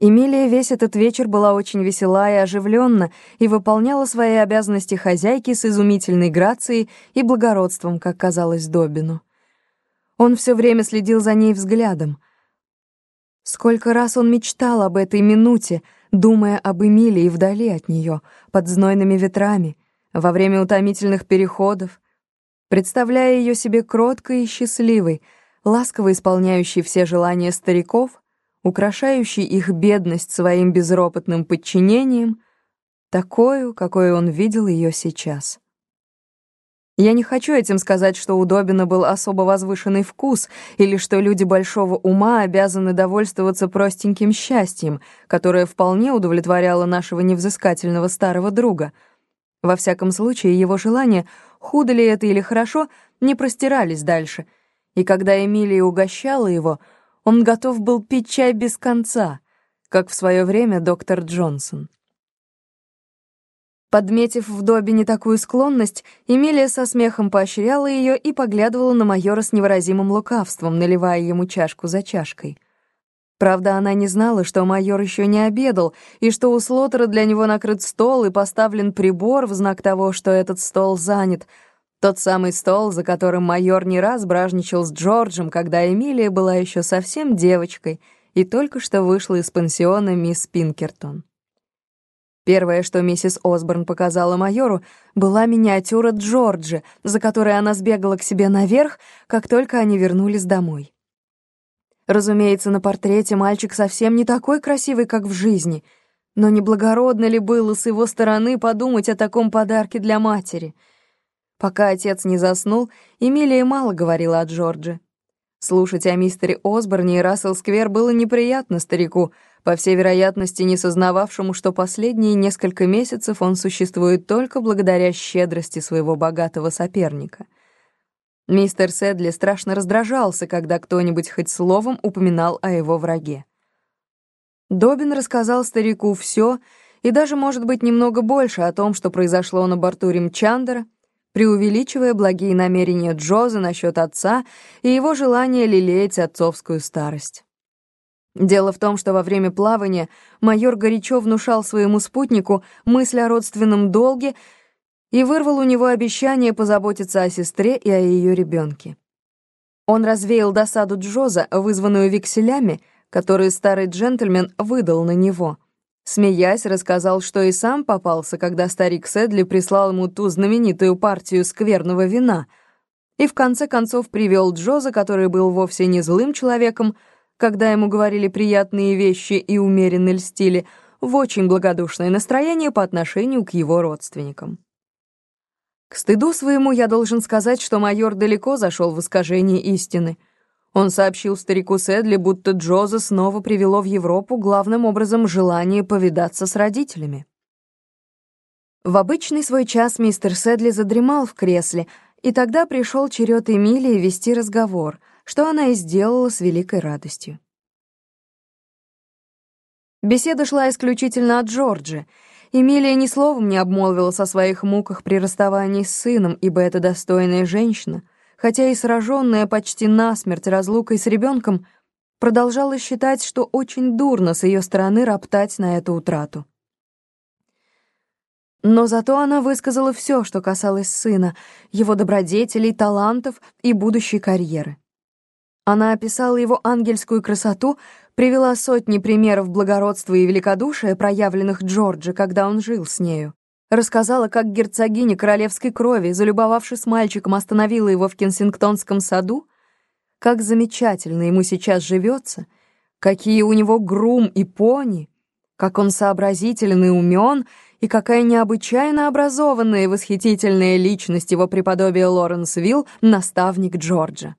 Эмилия весь этот вечер была очень весела и оживленна и выполняла свои обязанности хозяйки с изумительной грацией и благородством, как казалось Добину. Он все время следил за ней взглядом. Сколько раз он мечтал об этой минуте, думая об Эмилии вдали от нее, под знойными ветрами, во время утомительных переходов, представляя ее себе кроткой и счастливой, ласково исполняющей все желания стариков — украшающий их бедность своим безропотным подчинением, такую, какой он видел ее сейчас. Я не хочу этим сказать, что у Добина был особо возвышенный вкус, или что люди большого ума обязаны довольствоваться простеньким счастьем, которое вполне удовлетворяло нашего невзыскательного старого друга. Во всяком случае, его желания, худо ли это или хорошо, не простирались дальше, и когда Эмилия угощала его — он готов был пить чай без конца, как в свое время доктор Джонсон. Подметив в Добине такую склонность, Эмилия со смехом поощряла ее и поглядывала на майора с невыразимым лукавством, наливая ему чашку за чашкой. Правда, она не знала, что майор еще не обедал, и что у Слотера для него накрыт стол и поставлен прибор в знак того, что этот стол занят — тот самый стол, за которым майор не раз бражничал с Джорджем, когда Эмилия была еще совсем девочкой и только что вышла из пансиона мисс Пинкертон. Первое, что миссис Осборн показала майору, была миниатюра Джорджа, за которой она сбегала к себе наверх, как только они вернулись домой. Разумеется, на портрете мальчик совсем не такой красивый, как в жизни, но неблагородно ли было с его стороны подумать о таком подарке для матери — Пока отец не заснул, Эмилия мало говорила о Джордже. Слушать о мистере Осборне и Рассел-сквер было неприятно старику, по всей вероятности не сознававшему, что последние несколько месяцев он существует только благодаря щедрости своего богатого соперника. Мистер Сэдли страшно раздражался, когда кто-нибудь хоть словом упоминал о его враге. Добин рассказал старику все и даже, может быть, немного больше о том, что произошло на борту Римчандера, преувеличивая благие намерения Джоза насчет отца и его желание лелеять отцовскую старость. Дело в том, что во время плавания майор горячо внушал своему спутнику мысль о родственном долге и вырвал у него обещание позаботиться о сестре и о ее ребенке. Он развеял досаду Джоза, вызванную векселями, которые старый джентльмен выдал на него — Смеясь, рассказал, что и сам попался, когда старик Сэдли прислал ему ту знаменитую партию скверного вина. И в конце концов привел Джоза, который был вовсе не злым человеком, когда ему говорили приятные вещи и умеренно льстили, в очень благодушное настроение по отношению к его родственникам. К стыду своему я должен сказать, что майор далеко зашел в искажение истины — он сообщил старику Сэдли, будто Джоза снова привело в Европу главным образом желание повидаться с родителями. В обычный свой час мистер Сэдли задремал в кресле, и тогда пришел черед Эмилии вести разговор, что она и сделала с великой радостью. Беседа шла исключительно о Джордже. Эмилия ни словом не обмолвилась о своих муках при расставании с сыном, ибо это достойная женщина — хотя и сраженная почти насмерть разлукой с ребенком, продолжала считать, что очень дурно с ее стороны роптать на эту утрату. Но зато она высказала все, что касалось сына, его добродетелей, талантов и будущей карьеры. Она описала его ангельскую красоту, привела сотни примеров благородства и великодушия, проявленных Джорджи, когда он жил с нею. Рассказала, как герцогиня королевской крови, залюбовавшись мальчиком, остановила его в Кенсингтонском саду, как замечательно ему сейчас живется, какие у него грум и пони, как он сообразителен и умен, и какая необычайно образованная и восхитительная личность его преподобия Лоренс Вилл, наставник Джорджа.